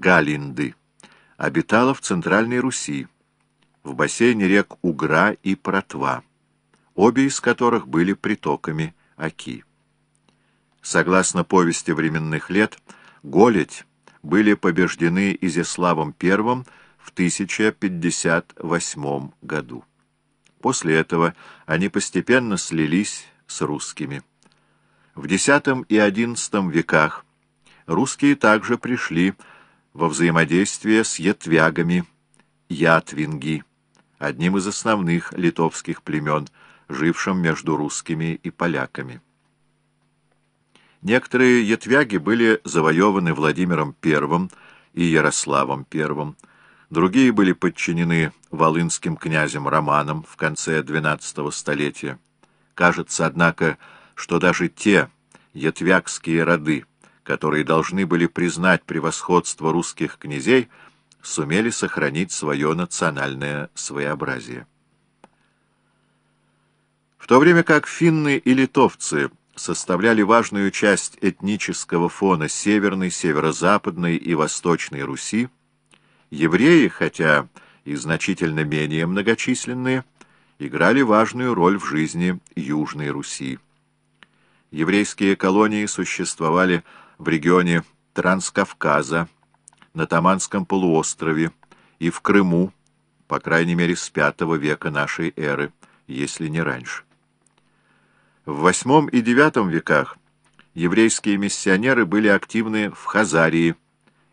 Галинды, обитала в Центральной Руси, в бассейне рек Угра и Протва, обе из которых были притоками Оки. Согласно повести временных лет, Голедь были побеждены Изяславом I в 1058 году. После этого они постепенно слились с русскими. В X и XI веках русские также пришли во взаимодействие с ятвягами, ятвинги, одним из основных литовских племен, жившим между русскими и поляками. Некоторые ятвяги были завоеваны Владимиром I и Ярославом I, другие были подчинены волынским князем Романом в конце XII столетия. Кажется, однако, что даже те ятвякские роды, которые должны были признать превосходство русских князей, сумели сохранить свое национальное своеобразие. В то время как финны и литовцы составляли важную часть этнического фона Северной, Северо-Западной и Восточной Руси, евреи, хотя и значительно менее многочисленные, играли важную роль в жизни Южной Руси. Еврейские колонии существовали в регионе Транскавказа, на Таманском полуострове и в Крыму, по крайней мере, с V века нашей эры, если не раньше. В VIII и IX веках еврейские миссионеры были активны в Хазарии,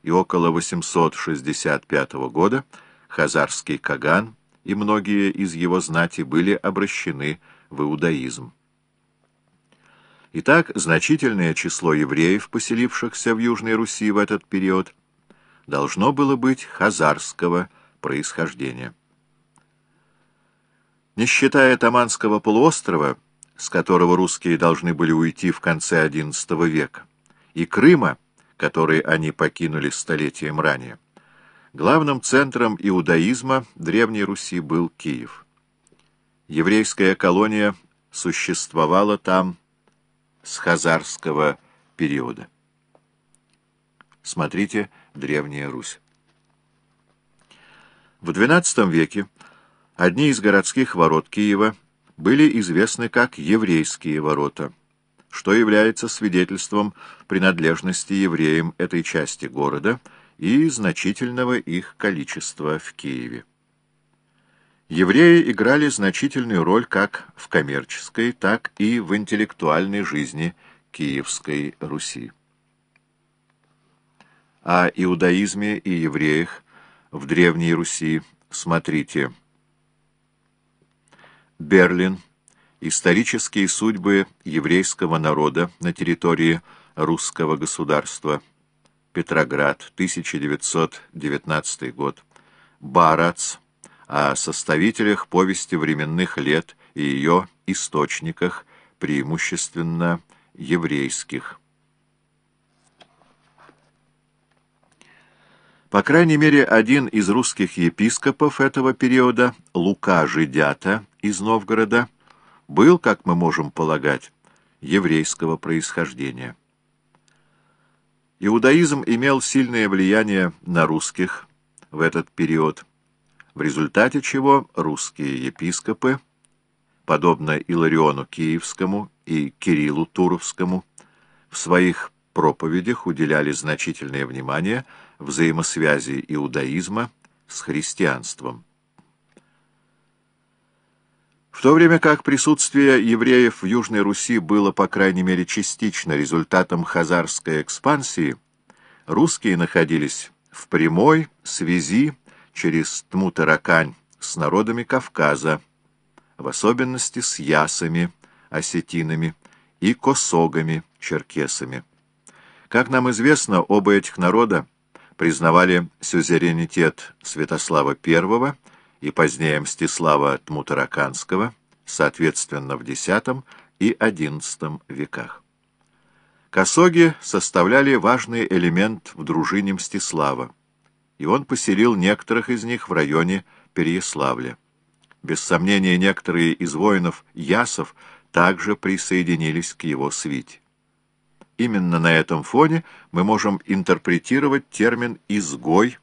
и около 865 года хазарский Каган и многие из его знати были обращены в иудаизм. Итак, значительное число евреев, поселившихся в Южной Руси в этот период, должно было быть хазарского происхождения. Не считая Таманского полуострова, с которого русские должны были уйти в конце XI века, и Крыма, который они покинули столетием ранее, главным центром иудаизма Древней Руси был Киев. Еврейская колония существовала там с хазарского периода. Смотрите «Древняя Русь». В XII веке одни из городских ворот Киева были известны как еврейские ворота, что является свидетельством принадлежности евреям этой части города и значительного их количества в Киеве. Евреи играли значительную роль как в коммерческой, так и в интеллектуальной жизни Киевской Руси. О иудаизме и евреях в Древней Руси смотрите Берлин. Исторические судьбы еврейского народа на территории русского государства. Петроград, 1919 год. Барац о составителях повести временных лет и ее источниках, преимущественно еврейских. По крайней мере, один из русских епископов этого периода, Лука Жидята из Новгорода, был, как мы можем полагать, еврейского происхождения. Иудаизм имел сильное влияние на русских в этот период, в результате чего русские епископы, подобно Илариону Киевскому и Кириллу Туровскому, в своих проповедях уделяли значительное внимание взаимосвязи иудаизма с христианством. В то время как присутствие евреев в Южной Руси было, по крайней мере, частично результатом хазарской экспансии, русские находились в прямой связи через Тмутаракань с народами Кавказа, в особенности с ясами, осетинами и косогами, черкесами. Как нам известно, оба этих народа признавали сюзеренитет Святослава I и позднее Мстислава Тмутараканского, соответственно, в X и XI веках. Косоги составляли важный элемент в дружине Мстислава и он поселил некоторых из них в районе Переяславля. Без сомнения, некоторые из воинов Ясов также присоединились к его свите. Именно на этом фоне мы можем интерпретировать термин «изгой»